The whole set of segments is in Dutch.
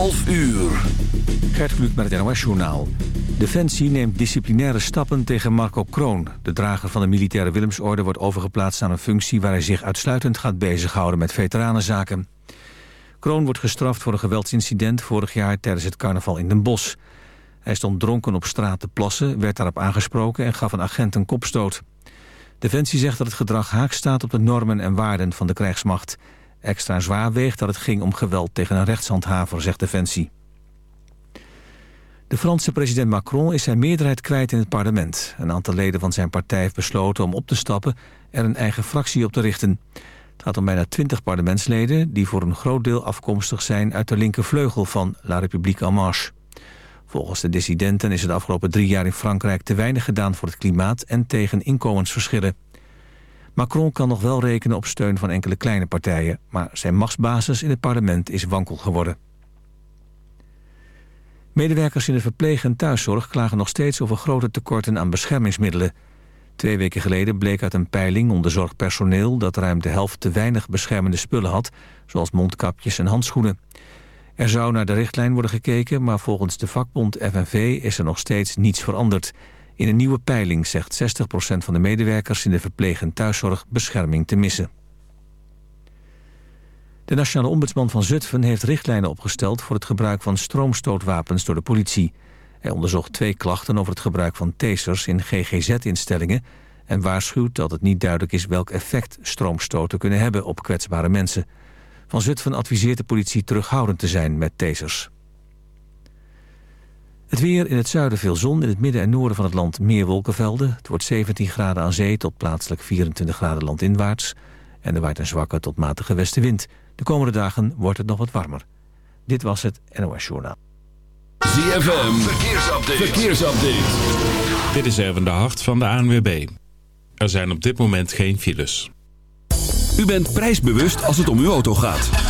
11 uur. Gert Kluk met het NOS-journaal. Defensie neemt disciplinaire stappen tegen Marco Kroon. De drager van de militaire Willemsorde wordt overgeplaatst aan een functie... waar hij zich uitsluitend gaat bezighouden met veteranenzaken. Kroon wordt gestraft voor een geweldsincident vorig jaar tijdens het carnaval in Den Bosch. Hij stond dronken op straat te plassen, werd daarop aangesproken en gaf een agent een kopstoot. Defensie zegt dat het gedrag haak staat op de normen en waarden van de krijgsmacht. Extra zwaar weegt dat het ging om geweld tegen een rechtshandhaver, zegt Defensie. De Franse president Macron is zijn meerderheid kwijt in het parlement. Een aantal leden van zijn partij heeft besloten om op te stappen... en een eigen fractie op te richten. Het gaat om bijna twintig parlementsleden... die voor een groot deel afkomstig zijn uit de linkervleugel van La République en Marche. Volgens de dissidenten is het de afgelopen drie jaar in Frankrijk... te weinig gedaan voor het klimaat en tegen inkomensverschillen. Macron kan nog wel rekenen op steun van enkele kleine partijen... maar zijn machtsbasis in het parlement is wankel geworden. Medewerkers in de verpleeg- en thuiszorg klagen nog steeds over grote tekorten aan beschermingsmiddelen. Twee weken geleden bleek uit een peiling onder zorgpersoneel dat ruim de helft te weinig beschermende spullen had, zoals mondkapjes en handschoenen. Er zou naar de richtlijn worden gekeken, maar volgens de vakbond FNV is er nog steeds niets veranderd. In een nieuwe peiling zegt 60% van de medewerkers in de verpleeg- en thuiszorg bescherming te missen. De Nationale Ombudsman van Zutphen heeft richtlijnen opgesteld... voor het gebruik van stroomstootwapens door de politie. Hij onderzocht twee klachten over het gebruik van tasers in GGZ-instellingen... en waarschuwt dat het niet duidelijk is welk effect stroomstoten kunnen hebben op kwetsbare mensen. Van Zutphen adviseert de politie terughoudend te zijn met tasers. Het weer in het zuiden veel zon, in het midden en noorden van het land meer wolkenvelden. Het wordt 17 graden aan zee tot plaatselijk 24 graden landinwaarts. En er waait een zwakke tot matige westenwind. De komende dagen wordt het nog wat warmer. Dit was het NOS Journaal. ZFM, verkeersupdate. verkeersupdate. Dit is Erwin de Hart van de ANWB. Er zijn op dit moment geen files. U bent prijsbewust als het om uw auto gaat.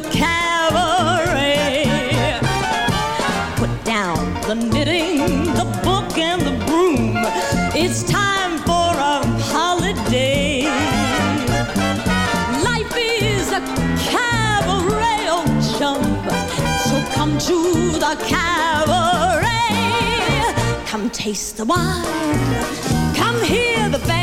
The. Put down the knitting, the book, and the broom. It's time for a holiday. Life is a cabaret, oh chum. So come to the cabaret. Come taste the wine. Come hear the band.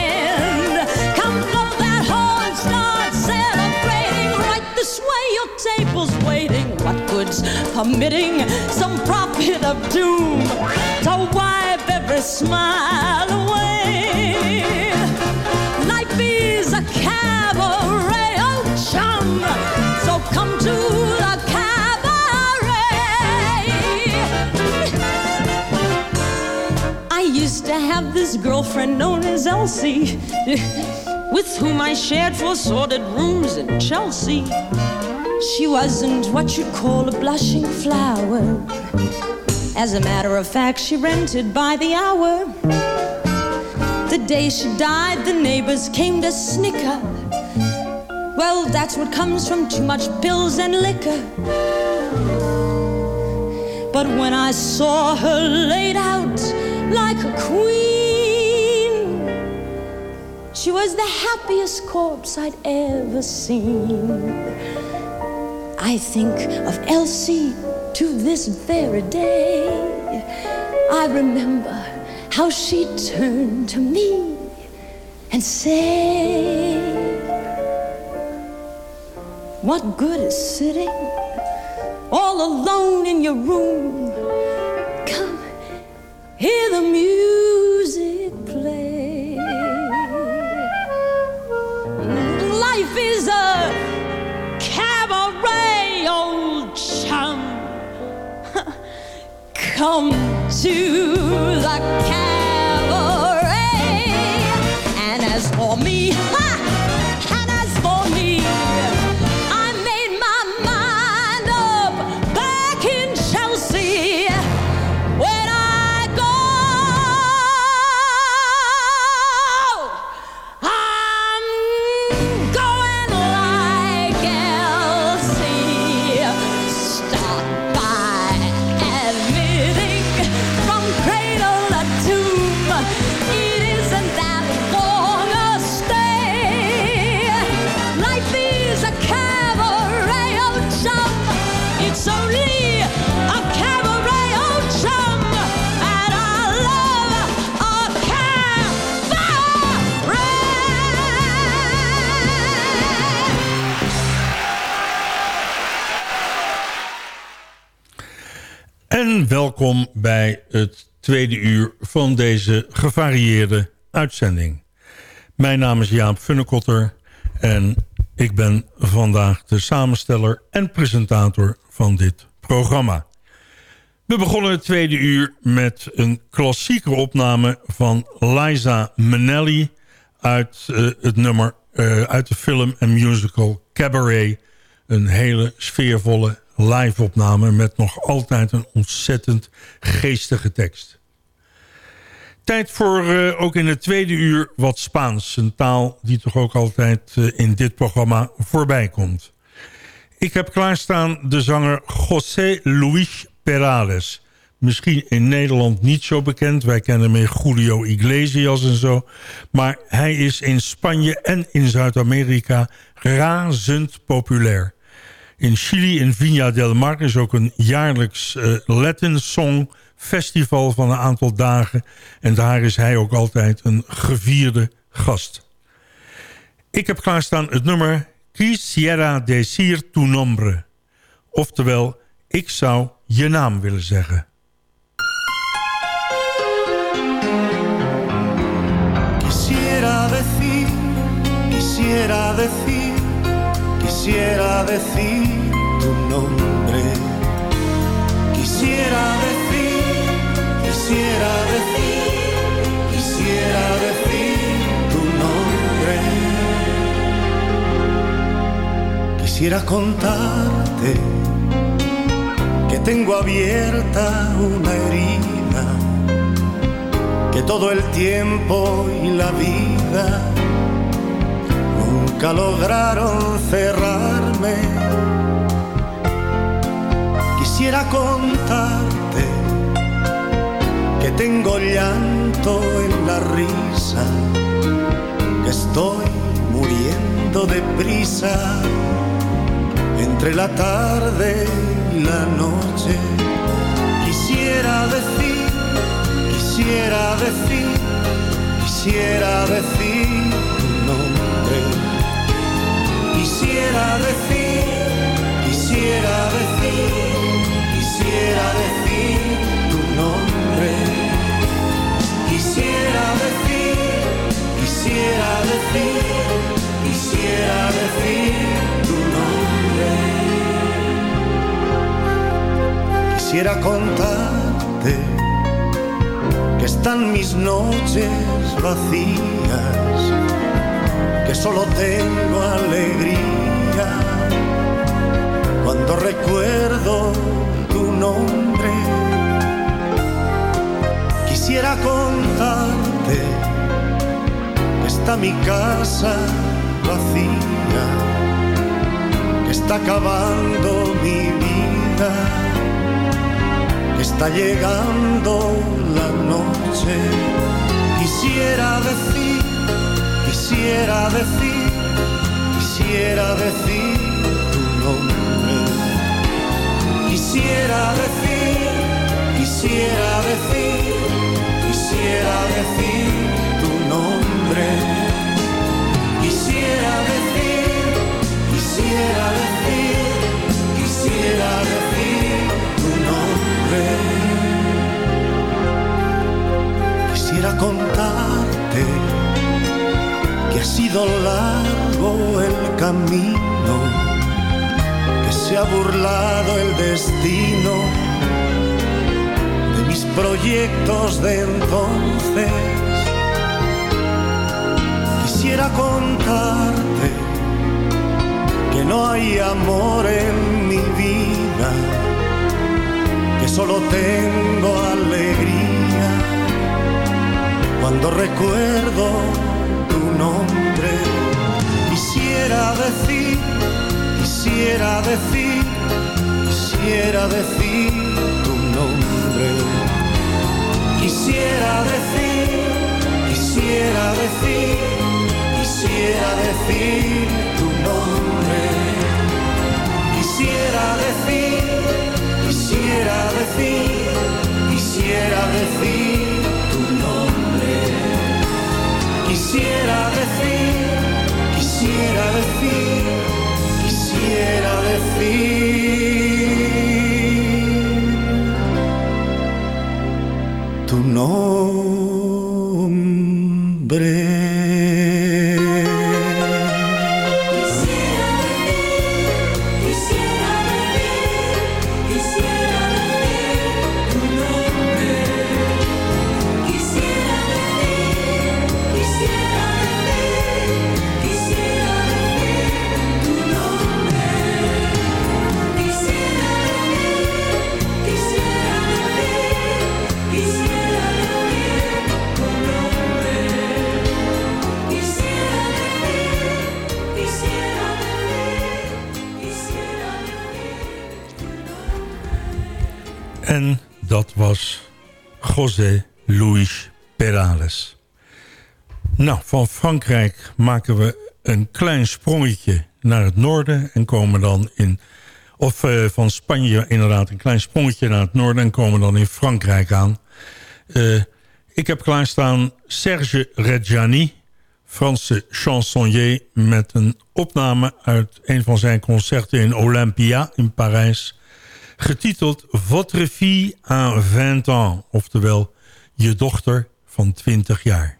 Table's waiting. What good's permitting some prophet of doom to wipe every smile away? Life is a cabaret, oh chum. So come to the cabaret. I used to have this girlfriend known as Elsie, with whom I shared four sordid rooms in Chelsea. She wasn't what you'd call a blushing flower. As a matter of fact, she rented by the hour. The day she died, the neighbors came to snicker. Well, that's what comes from too much pills and liquor. But when I saw her laid out like a queen, she was the happiest corpse I'd ever seen. I think of Elsie to this very day. I remember how she turned to me and said, What good is sitting all alone in your room? Come, hear the music Come to the cabaret. Welkom bij het tweede uur van deze gevarieerde uitzending. Mijn naam is Jaap Funnekotter en ik ben vandaag de samensteller en presentator van dit programma. We begonnen het tweede uur met een klassieke opname van Liza Minnelli uit eh, het nummer eh, uit de film en musical Cabaret. Een hele sfeervolle live-opname met nog altijd een ontzettend geestige tekst. Tijd voor eh, ook in het tweede uur wat Spaans. Een taal die toch ook altijd eh, in dit programma voorbij komt. Ik heb klaarstaan de zanger José Luis Perales. Misschien in Nederland niet zo bekend. Wij kennen meer Julio Iglesias en zo. Maar hij is in Spanje en in Zuid-Amerika razend populair. In Chili, in Viña del Mar, is ook een jaarlijks eh, Latin Song Festival van een aantal dagen. En daar is hij ook altijd een gevierde gast. Ik heb klaarstaan het nummer Quisiera decir tu nombre. Oftewel, ik zou je naam willen zeggen. Quisiera decir, quisiera decir, quisiera decir tu nombre. Quisiera decir, quisiera decir, quisiera decir tu nombre. Quisiera contarte que tengo abierta una herida que todo el tiempo y la vida nunca lograron cerrarme. Quisiera contarte que tengo llanto en la risa, que estoy muriendo de prisa entre la tarde y la noche. Quisiera decir, quisiera decir, quisiera decir Quisiera decir, quisiera decir, quisiera decir tu nombre. Quisiera decir, quisiera decir, quisiera decir tu nombre. Quisiera contarte que están mis noches vacías, que solo tengo alegría cuando recuerdo tu nombre. Quisiera contarte que está mi casa vacía, que está acabando mi vida, que está llegando la noche. Quisiera decir, quisiera decir, quisiera decir tu nombre. Quisiera decir, quisiera decir, quisiera decir tu nombre. Quisiera decir, quisiera decir, quisiera decir tu nombre. Quisiera contarte que ha sido largo el camino, que se ha burlado el destino de mis proyectos de entonces. Quisiera contarte que no hay amor en mi vida, que solo tengo alegría cuando recuerdo nombre. Quisiera decir, quisiera decir, quisiera decir tu nombre. Quisiera decir, quisiera decir, quisiera decir tu nombre. Quisiera decir, quisiera decir, quisiera decir Quisiera decir, quisiera decir, quisiera decir José Luis Perales. Nou, van Frankrijk maken we een klein sprongetje naar het noorden... en komen dan in... Of eh, van Spanje inderdaad een klein sprongetje naar het noorden... en komen dan in Frankrijk aan. Eh, ik heb klaarstaan Serge Reggiani... Franse chansonnier met een opname uit een van zijn concerten in Olympia in Parijs getiteld Votre fille à 20 ans, oftewel je dochter van 20 jaar.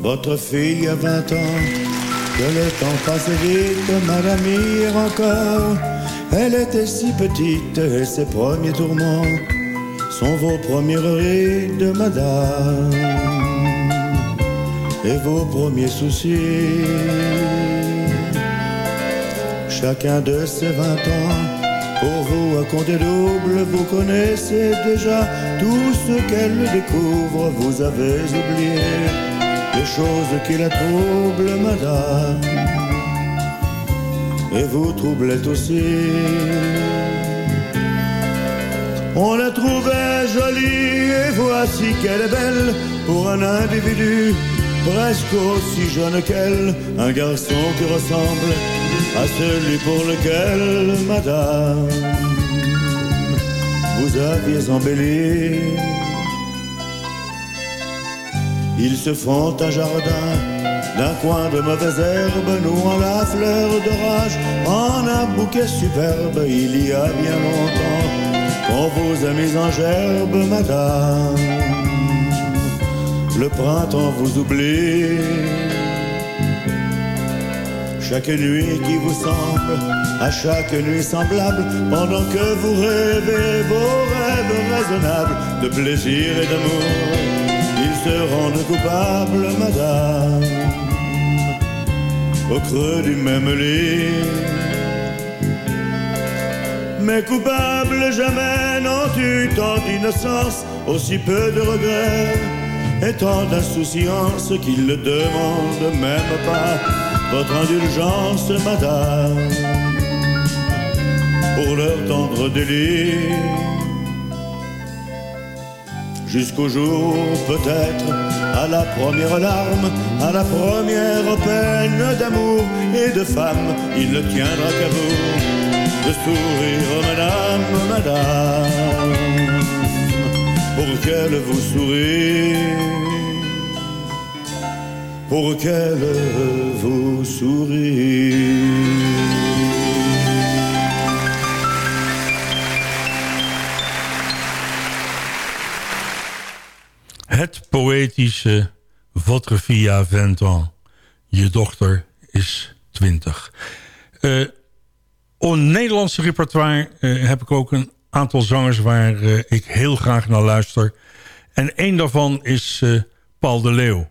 Votre fille a 20 ans, que le temps passe vite, madame hier encore. Elle était si petite et ses premiers tourments sont vos premiers rides, madame, et vos premiers soucis. chacun de ses vingt ans. Pour vous, à compter double, vous connaissez déjà tout ce qu'elle découvre. Vous avez oublié les choses qui la troublent, madame. Et vous troublez aussi. On la trouvait jolie et voici qu'elle est belle pour un individu presque aussi jeune qu'elle, un garçon qui ressemble à celui pour lequel, madame, vous aviez embelli. Ils se font un jardin d'un coin de mauvaise herbe, nouant la fleur d'orage en un bouquet superbe. Il y a bien longtemps qu'on vous a mis en gerbe, madame. Le printemps vous oublie. Chaque nuit qui vous semble, à chaque nuit semblable, pendant que vous rêvez vos rêves raisonnables de plaisir et d'amour, ils se rendent coupables, madame, au creux du même lit. Mais coupables jamais n'ont eu tant d'innocence, aussi peu de regrets, et tant d'insouciance qu'ils ne demandent même pas votre indulgence, madame, pour leur tendre délire. Jusqu'au jour, peut-être, à la première larme, à la première peine d'amour et de femme, il ne tiendra qu'à vous de sourire, madame, madame, pour qu'elle vous sourie pour qu'elle vous sourie. Het poëtische Votre fille a 20 ans. Je dochter is 20. Uh, op Nederlandse repertoire uh, heb ik ook een aantal zangers waar uh, ik heel graag naar luister. En één daarvan is Paul de Leeuw.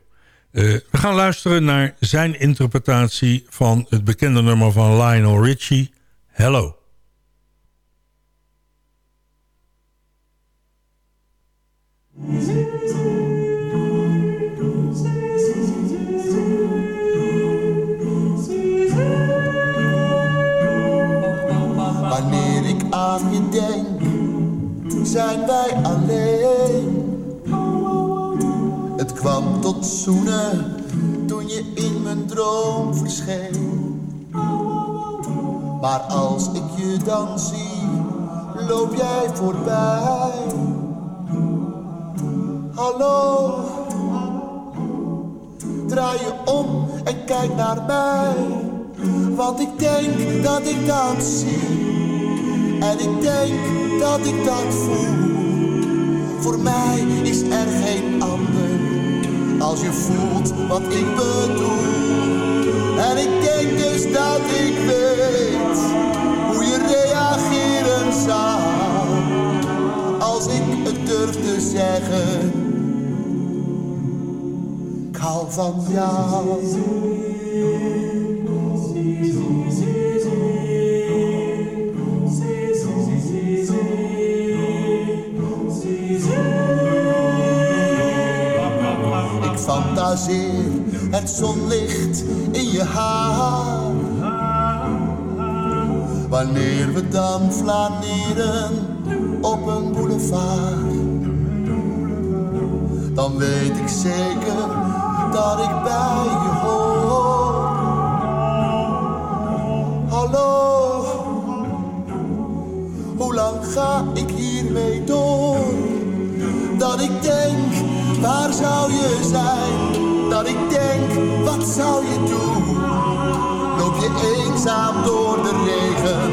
Uh, we gaan luisteren naar zijn interpretatie van het bekende nummer van Lionel Richie, Hello. Wanneer ik aan je denk, zijn wij alleen. Het kwam tot zoenen toen je in mijn droom verscheen. Maar als ik je dan zie, loop jij voorbij. Hallo, draai je om en kijk naar mij. Want ik denk dat ik dat zie. En ik denk dat ik dat voel. Voor mij is er geen ander als je voelt wat ik bedoel. En ik denk dus dat ik weet hoe je reageren zou. Als ik het durf te zeggen, ik hou van jou. Fantaseer het zonlicht in je haar. Wanneer we dan flaneren op een boulevard, dan weet ik zeker dat ik bij je hoor. Hallo, hoe lang ga ik hiermee door? Dat ik denk Waar zou je zijn? Dat ik denk, wat zou je doen? Loop je eenzaam door de regen?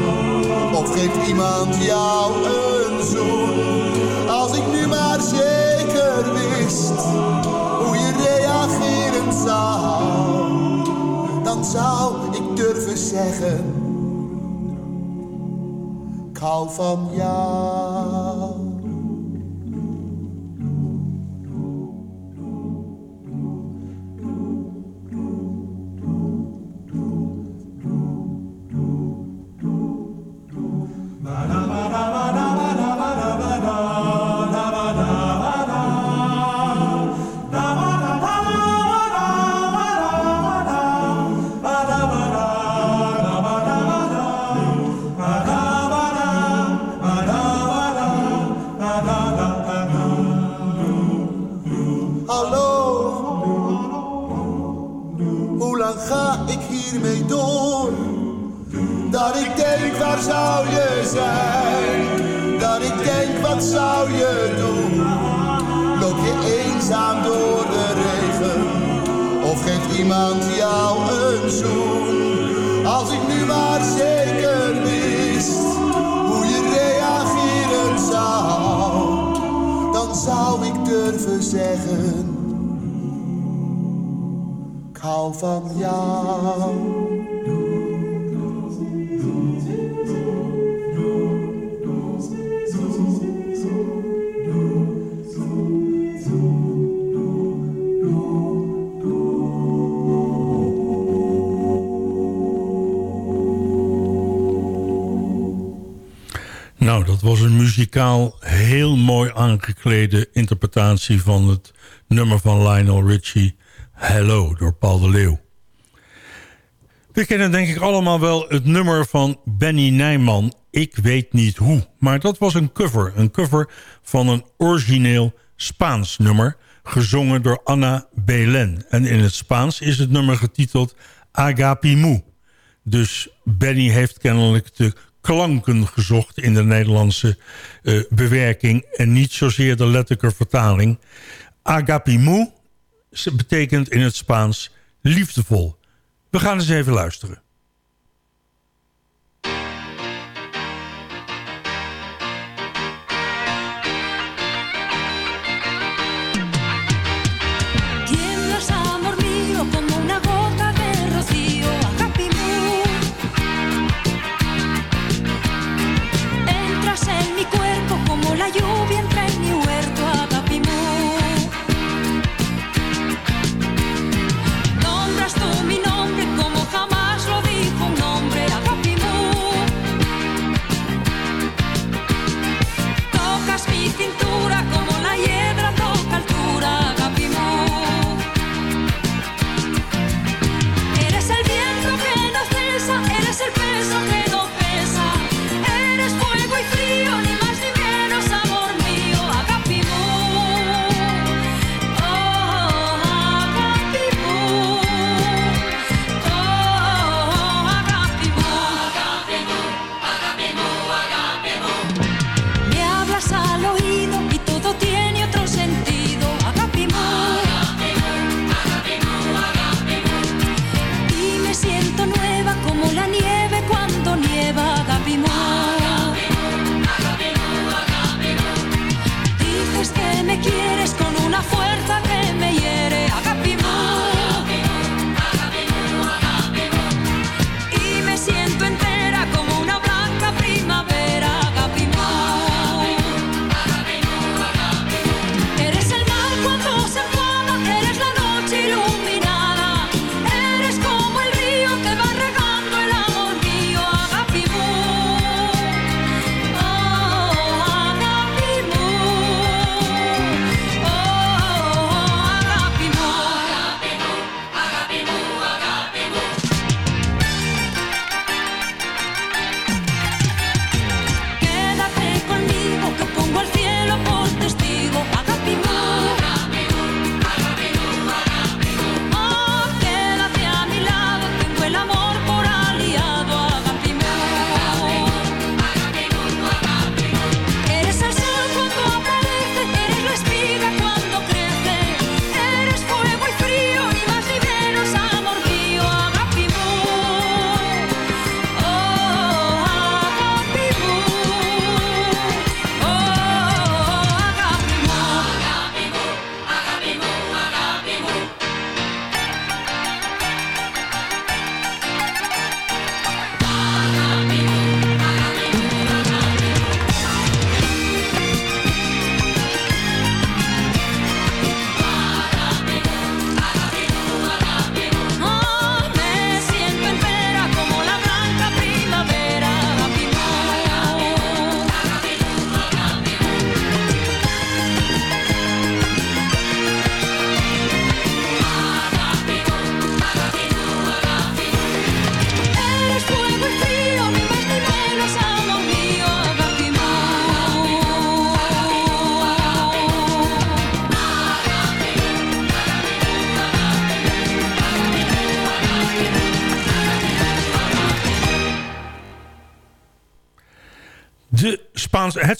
Of geeft iemand jou een zoen? Als ik nu maar zeker wist hoe je reageren zou, dan zou ik durven zeggen: Ik hou van jou. Iemand jou een zoen? Als ik nu maar zeker wist hoe je reageren zou, dan zou ik durven zeggen: Ik hou van jou. Een muzikaal heel mooi aangeklede interpretatie van het nummer van Lionel Richie, Hello, door Paul de Leeuw. We kennen denk ik allemaal wel het nummer van Benny Nijman, Ik weet niet hoe. Maar dat was een cover, een cover van een origineel Spaans nummer, gezongen door Anna Belen. En in het Spaans is het nummer getiteld Agapimu. Dus Benny heeft kennelijk de klanken gezocht in de Nederlandse eh, bewerking... en niet zozeer de letterlijke vertaling. Agapimu betekent in het Spaans liefdevol. We gaan eens even luisteren.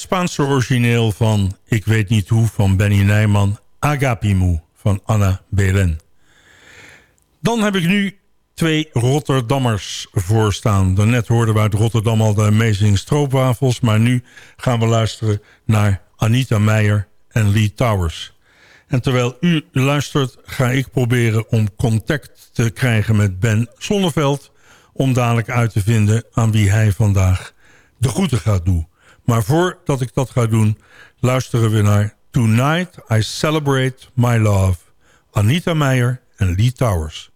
Spaanse origineel van Ik weet niet hoe van Benny Nijman. Agapimu van Anna Belen. Dan heb ik nu twee Rotterdammers voorstaan. Daarnet hoorden we uit Rotterdam al de Amazing Stroopwafels... maar nu gaan we luisteren naar Anita Meijer en Lee Towers. En terwijl u luistert ga ik proberen om contact te krijgen met Ben Sonneveld... om dadelijk uit te vinden aan wie hij vandaag de groeten gaat doen. Maar voordat ik dat ga doen, luisteren we naar Tonight I Celebrate My Love. Anita Meijer en Lee Towers.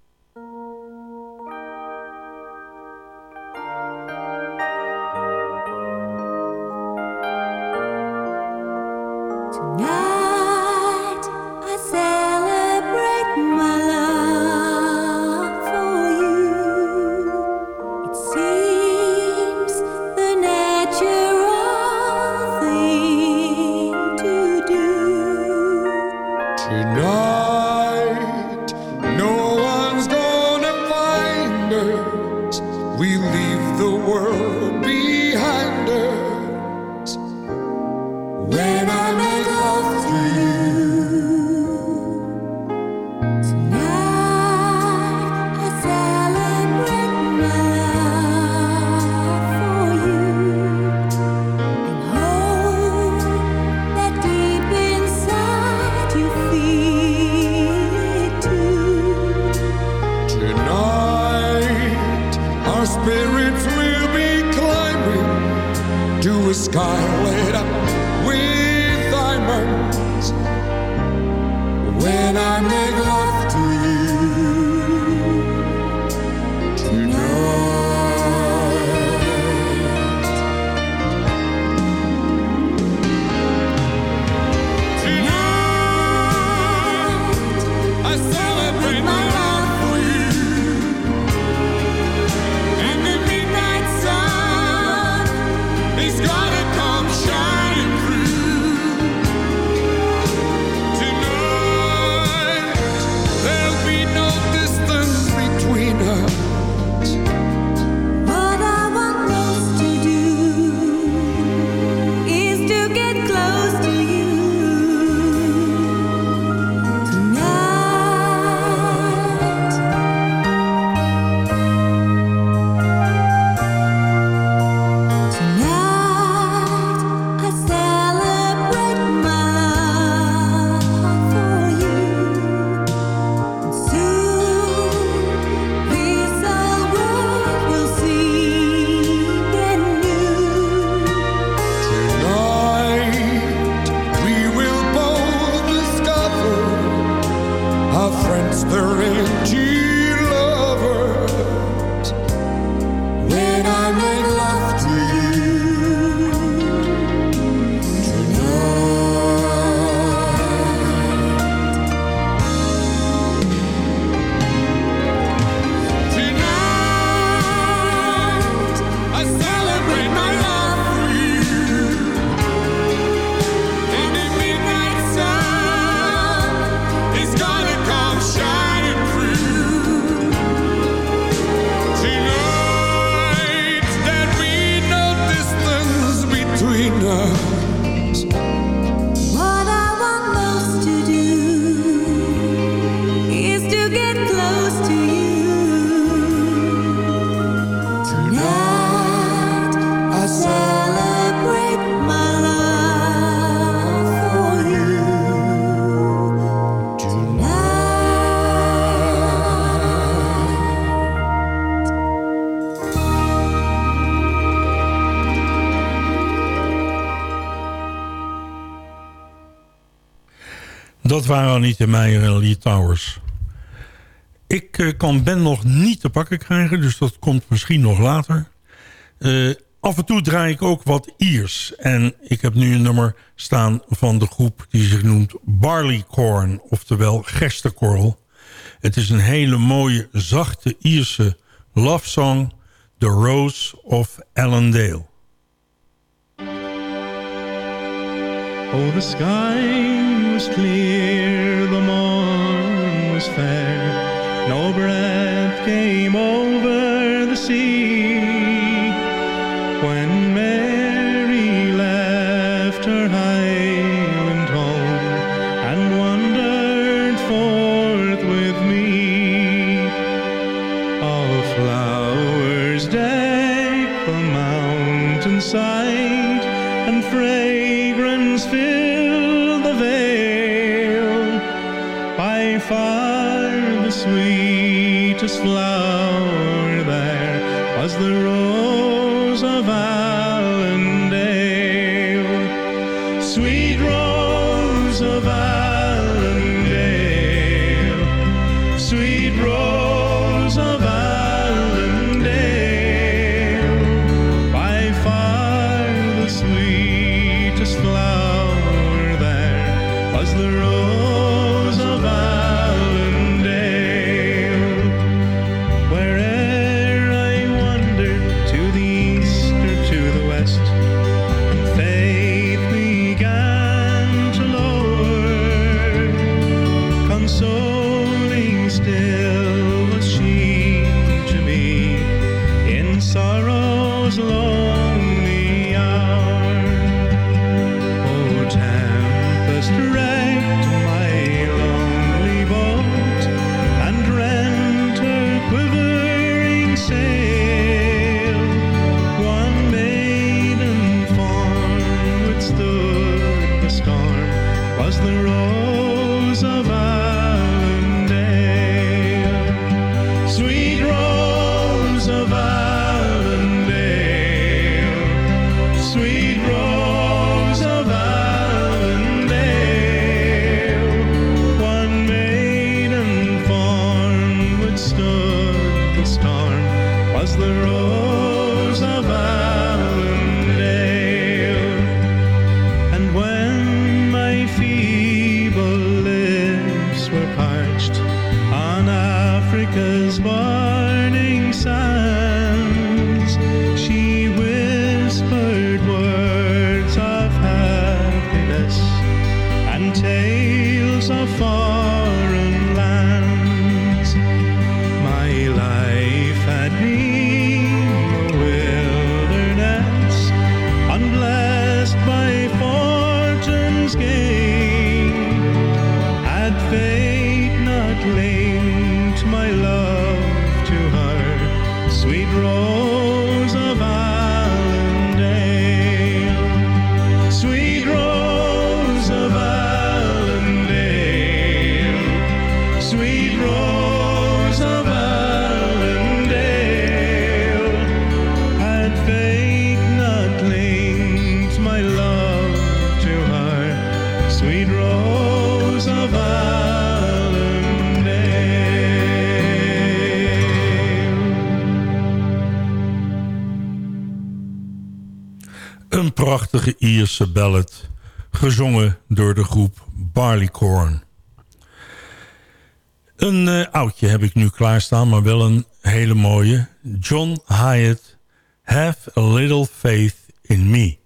Dat waren Anita Meijer en Lee Towers. Ik eh, kan Ben nog niet te pakken krijgen, dus dat komt misschien nog later. Eh, af en toe draai ik ook wat Iers. En ik heb nu een nummer staan van de groep die zich noemt Barleycorn, oftewel gerstekorrel. Het is een hele mooie, zachte Ierse love song, The Rose of Allendale. Oh, the sky was clear, the morn was fair. No breath came over the sea Een prachtige Ierse ballad, gezongen door de groep Barleycorn. Een eh, oudje heb ik nu klaarstaan, maar wel een hele mooie. John Hyatt, Have a Little Faith in Me.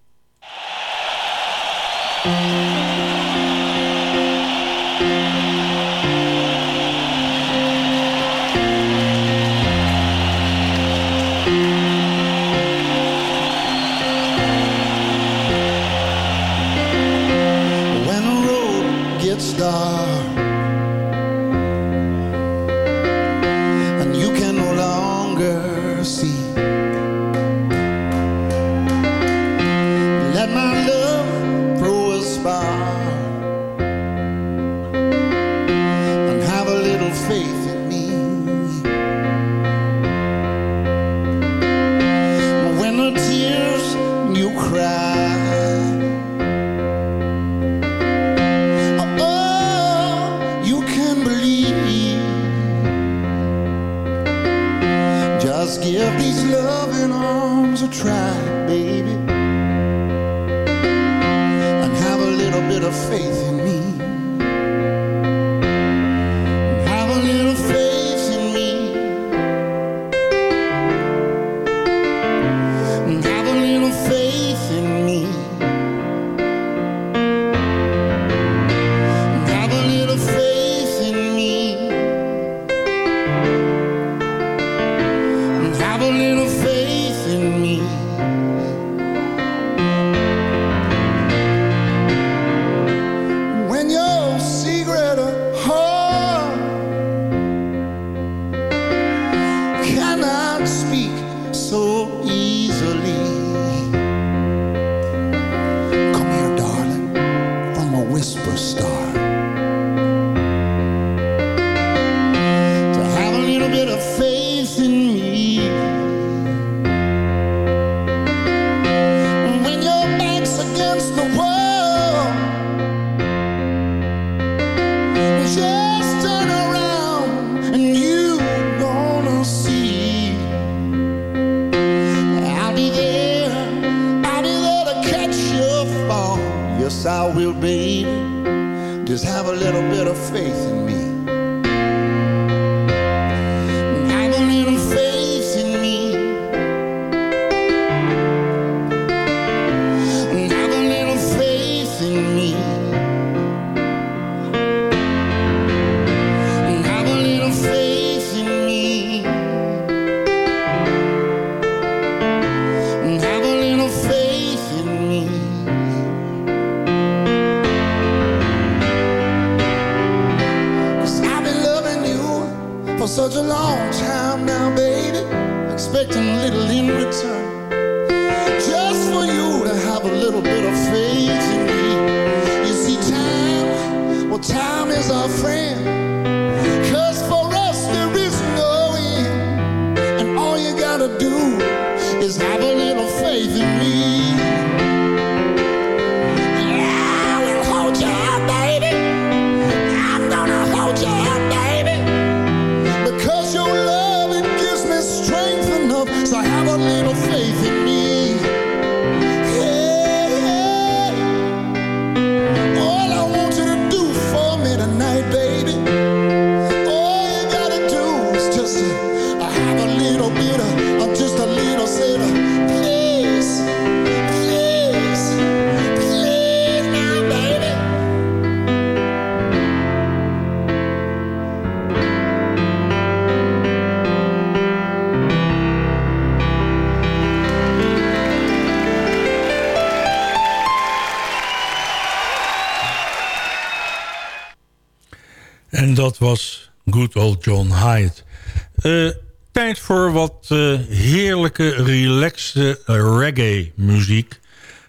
Eh, heerlijke, relaxte reggae-muziek.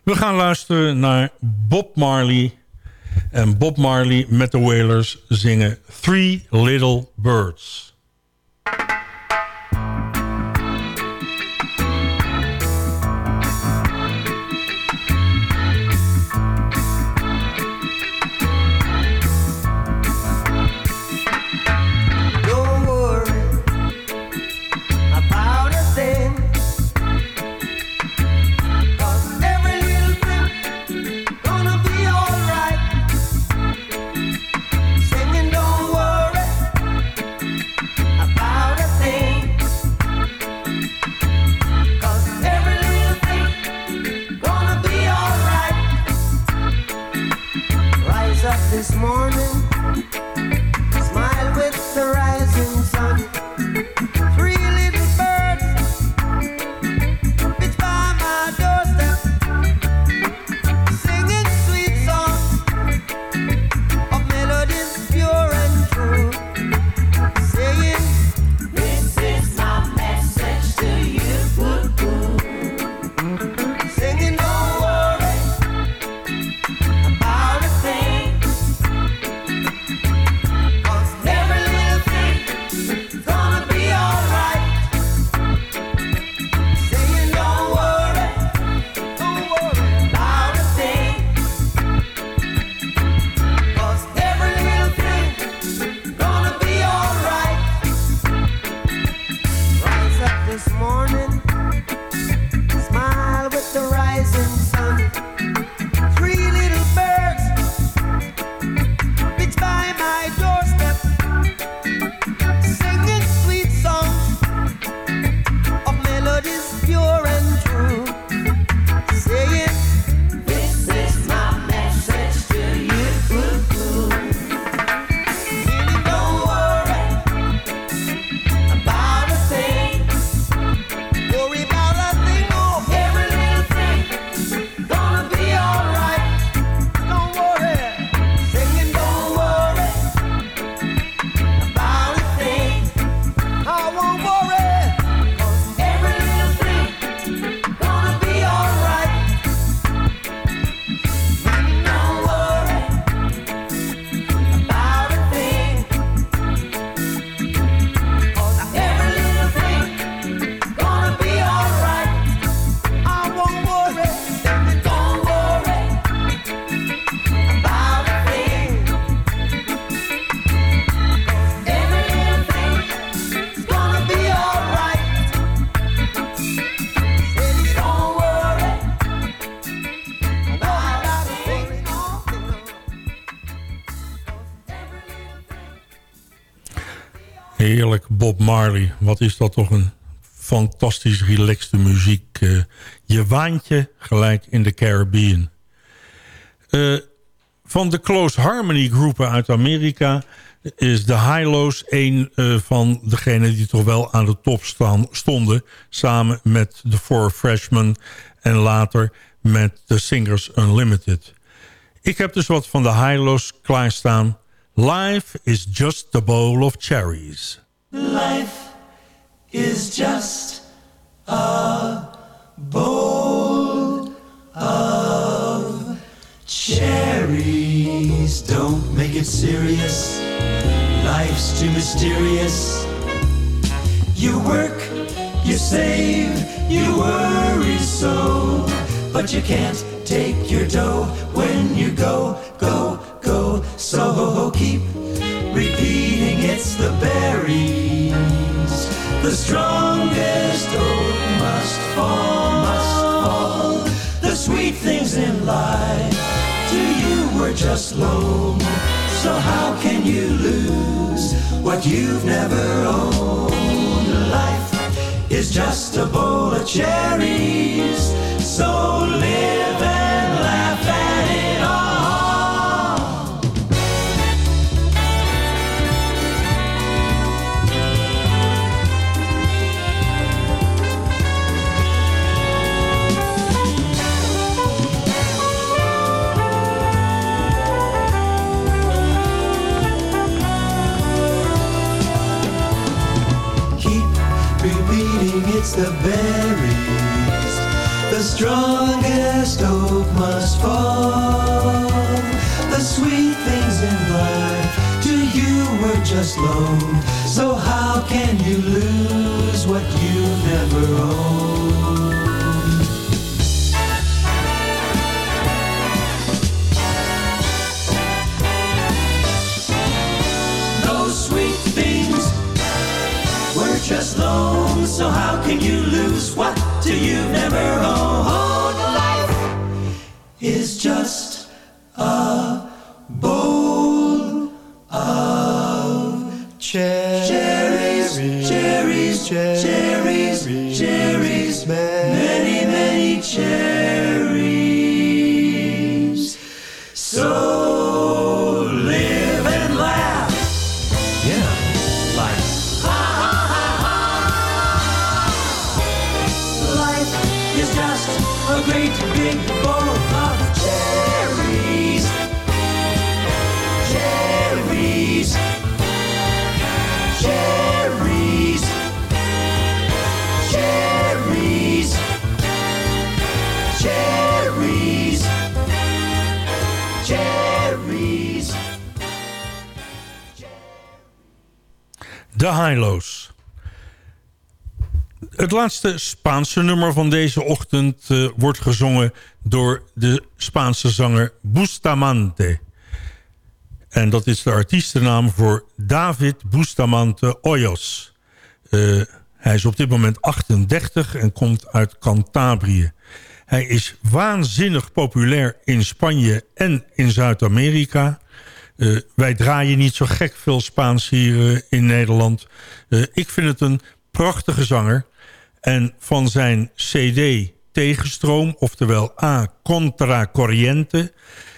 We gaan luisteren naar Bob Marley. En Bob Marley met de Wailers zingen Three Little Birds. Heerlijk, Bob Marley. Wat is dat toch een fantastisch relaxte muziek. Uh, je waantje gelijk in de Caribbean. Uh, van de Close Harmony groepen uit Amerika is de Highlows een uh, van degenen die toch wel aan de top staan, stonden. Samen met de Four Freshmen en later met de Singers Unlimited. Ik heb dus wat van de Highlows klaarstaan. Life is just a bowl of cherries. Life is just a bowl of cherries. Don't make it serious. Life's too mysterious. You work, you save, you worry so. But you can't take your dough when you go, go, go. So keep repeating it's the berries. The strongest oak must fall, must fall. The sweet things in life to you were just low. So how can you lose what you've never owned? Life is just a bowl of cherries. So live the berries. The strongest oak must fall. The sweet things in life to you were just loan. So how can you lose what you've never owned? choose what laatste Spaanse nummer van deze ochtend uh, wordt gezongen door de Spaanse zanger Bustamante. En dat is de artiestennaam voor David Bustamante Hoyos. Uh, hij is op dit moment 38 en komt uit Cantabrië. Hij is waanzinnig populair in Spanje en in Zuid-Amerika. Uh, wij draaien niet zo gek veel Spaans hier in Nederland. Ik vind het een prachtige zanger. En van zijn cd Tegenstroom, oftewel A Contra Corriente...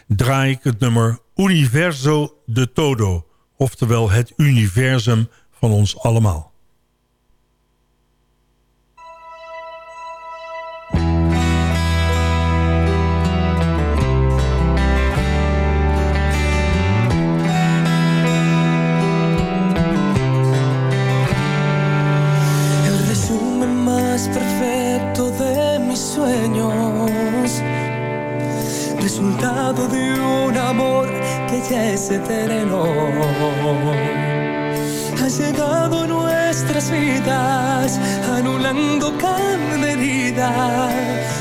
draai ik het nummer Universo de Todo. Oftewel het universum van ons allemaal. Amor que ya es eterno. Ha llegado nuestras vidas, anulando cada herida.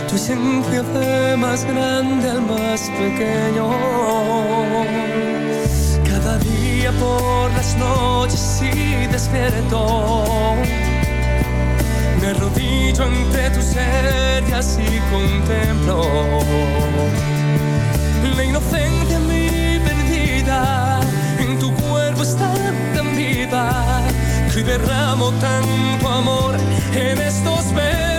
Tu esencia de más grande al más pequeño. Cada día por las noches y despierto. Me arrodillo ante tu ser y así contemplo la inocencia gustan tan viva, que derramo tanto amor en estos versos.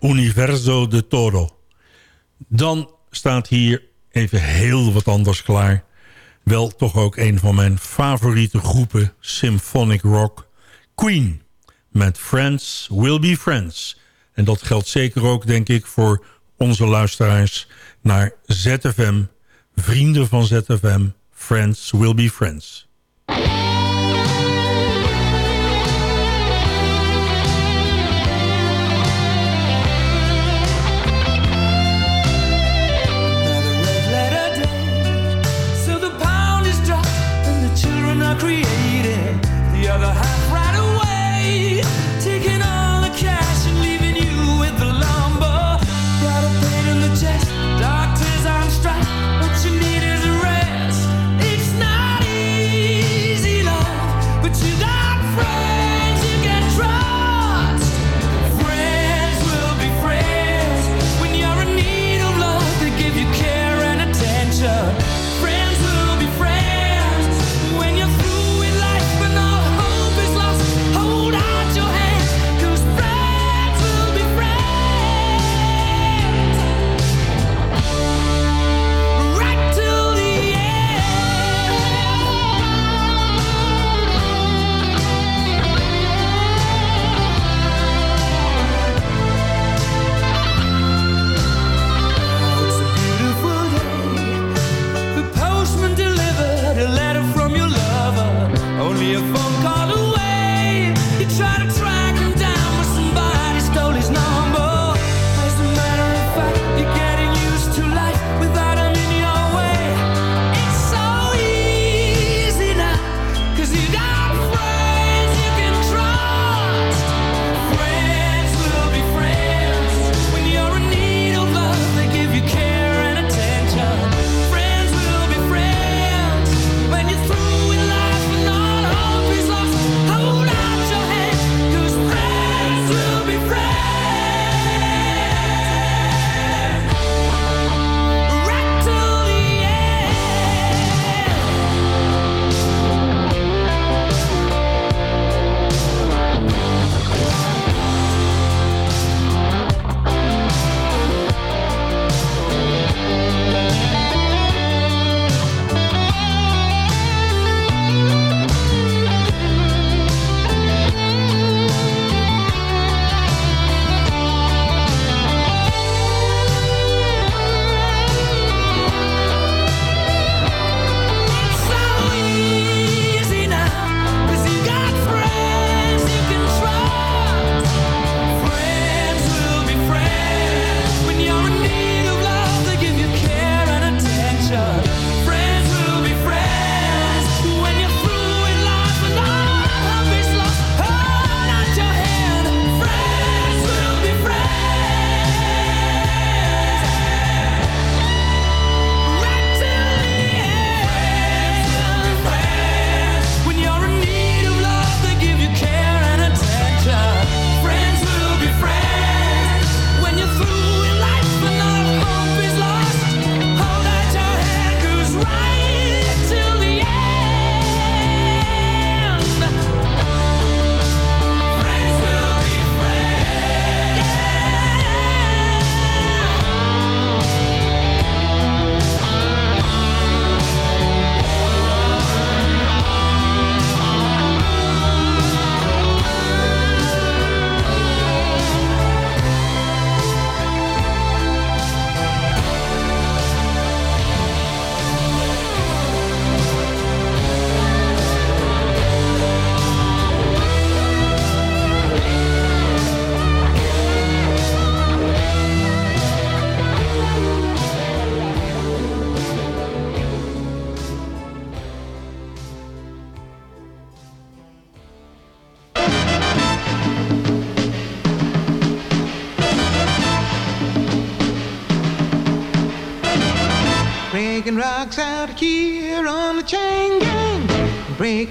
Universo de Toro. Dan staat hier even heel wat anders klaar. Wel toch ook een van mijn favoriete groepen, symphonic rock, Queen. Met Friends Will Be Friends. En dat geldt zeker ook, denk ik, voor onze luisteraars naar ZFM. Vrienden van ZFM, Friends Will Be Friends.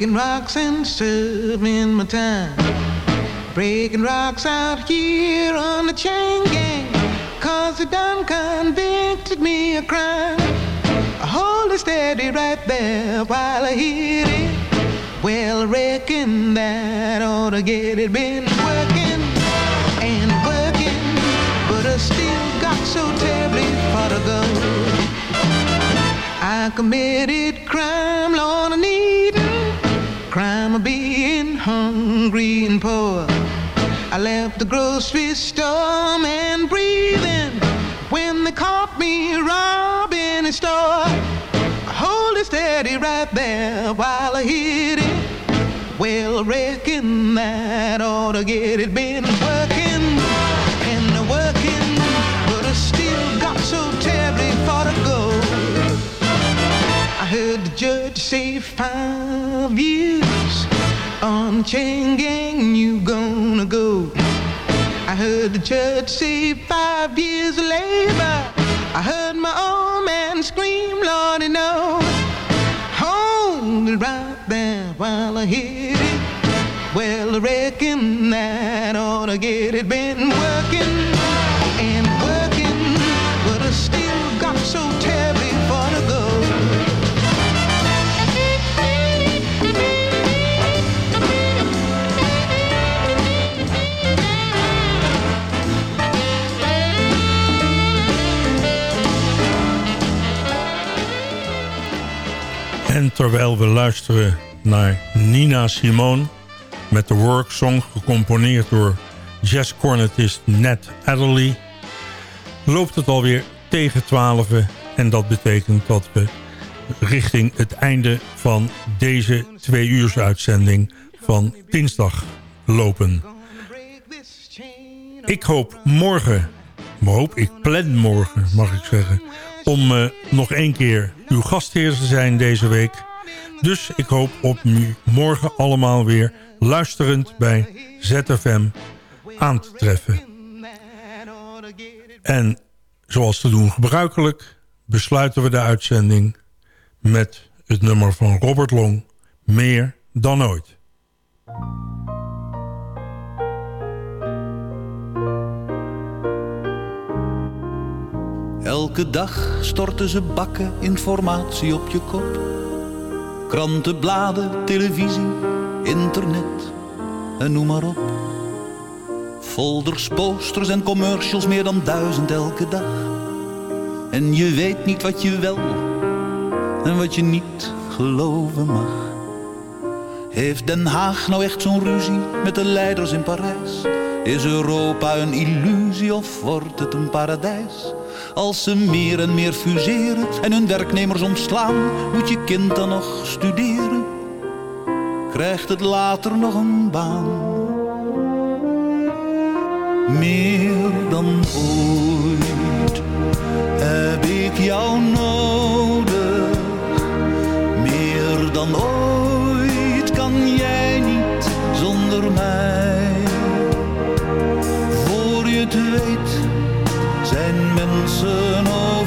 Breaking rocks and serving my time. Breaking rocks out here on the chain gang. Cause they done convicted me of crime. I hold it steady right there while I hit it. Well, I reckon that ought to get it. Been working and working, but I still got so terribly far to go. I committed crime, hungry and poor. I left the grocery store and breathing when they caught me robbing a store. Hold it steady right there while I hit it. Well, reckon that ought to get it. Been working and working, but I still got so terribly far to go. I heard the judge say five years on chain gang, you gonna go. I heard the judge say five years of labor. I heard my old man scream, Lordy, no. Hold it right there while I hit it. Well, I reckon that ought to get it. Been working En terwijl we luisteren naar Nina Simone... met de worksong gecomponeerd door jazzcornetist Ned Adderley... loopt het alweer tegen 12 en dat betekent dat we richting het einde van deze twee uurs uitzending van dinsdag lopen. Ik hoop morgen, maar hoop ik plan morgen mag ik zeggen... om eh, nog één keer uw gastheer te zijn deze week. Dus ik hoop op u morgen allemaal weer luisterend bij ZFM aan te treffen. En zoals te doen gebruikelijk besluiten we de uitzending met het nummer van Robert Long, Meer dan ooit. Elke dag storten ze bakken informatie op je kop. Kranten, bladen, televisie, internet en noem maar op. Folders, posters en commercials, meer dan duizend elke dag. En je weet niet wat je wel en wat je niet geloven mag. Heeft Den Haag nou echt zo'n ruzie met de leiders in Parijs? Is Europa een illusie of wordt het een paradijs? Als ze meer en meer fuseren en hun werknemers ontslaan, moet je kind dan nog studeren? Krijgt het later nog een baan? Meer dan ooit heb ik jou nodig. Meer dan ooit kan jij niet zonder mij. Het weet zijn mensen overbodig.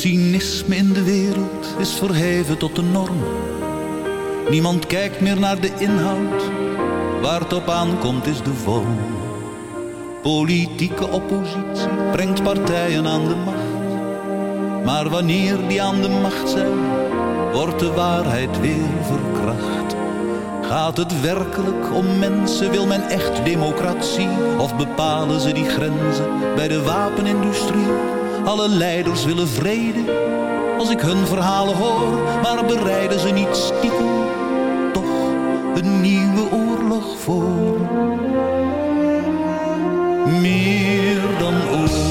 Cynisme in de wereld is verheven tot de norm. Niemand kijkt meer naar de inhoud, waar het op aankomt is de vorm. Politieke oppositie brengt partijen aan de macht. Maar wanneer die aan de macht zijn, wordt de waarheid weer verkracht. Gaat het werkelijk om mensen, wil men echt democratie? Of bepalen ze die grenzen bij de wapenindustrie? Alle leiders willen vrede, als ik hun verhalen hoor. Maar bereiden ze niet stiekem toch een nieuwe oorlog voor? Meer dan ooit